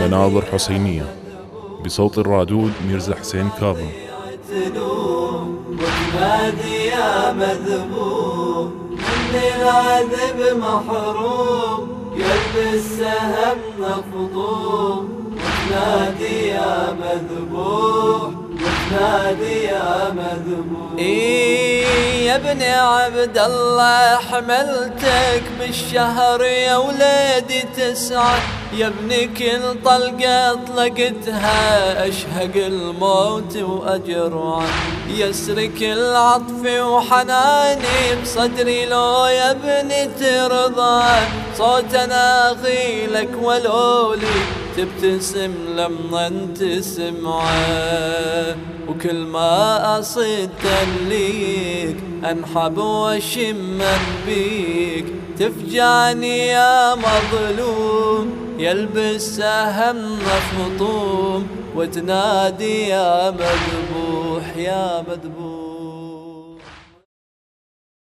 مناظر حسينية بصوت الرادود ميرزا حسين كاظم. تنوم وتنادي يا مذموم من العذب محروم يلبس سهم مفضوم وتنادي يا مذبوح. يا مذبوح إيه يا ابن عبد الله حملتك بالشهر يا وليدي تسعة. يا ابن كل طلقة طلقتها أشهق الموت وأجرع يسرك العطف وحناني بصدري لو يا ابني ترضى. صوت أغيلك ولولي تبتسم لما انت وكل ما أصد ليك أنحب وشم بيك. تفجعني يا مظلوم يلبس سهم مفطوم وتنادي يا مذبوح يا مذبوح.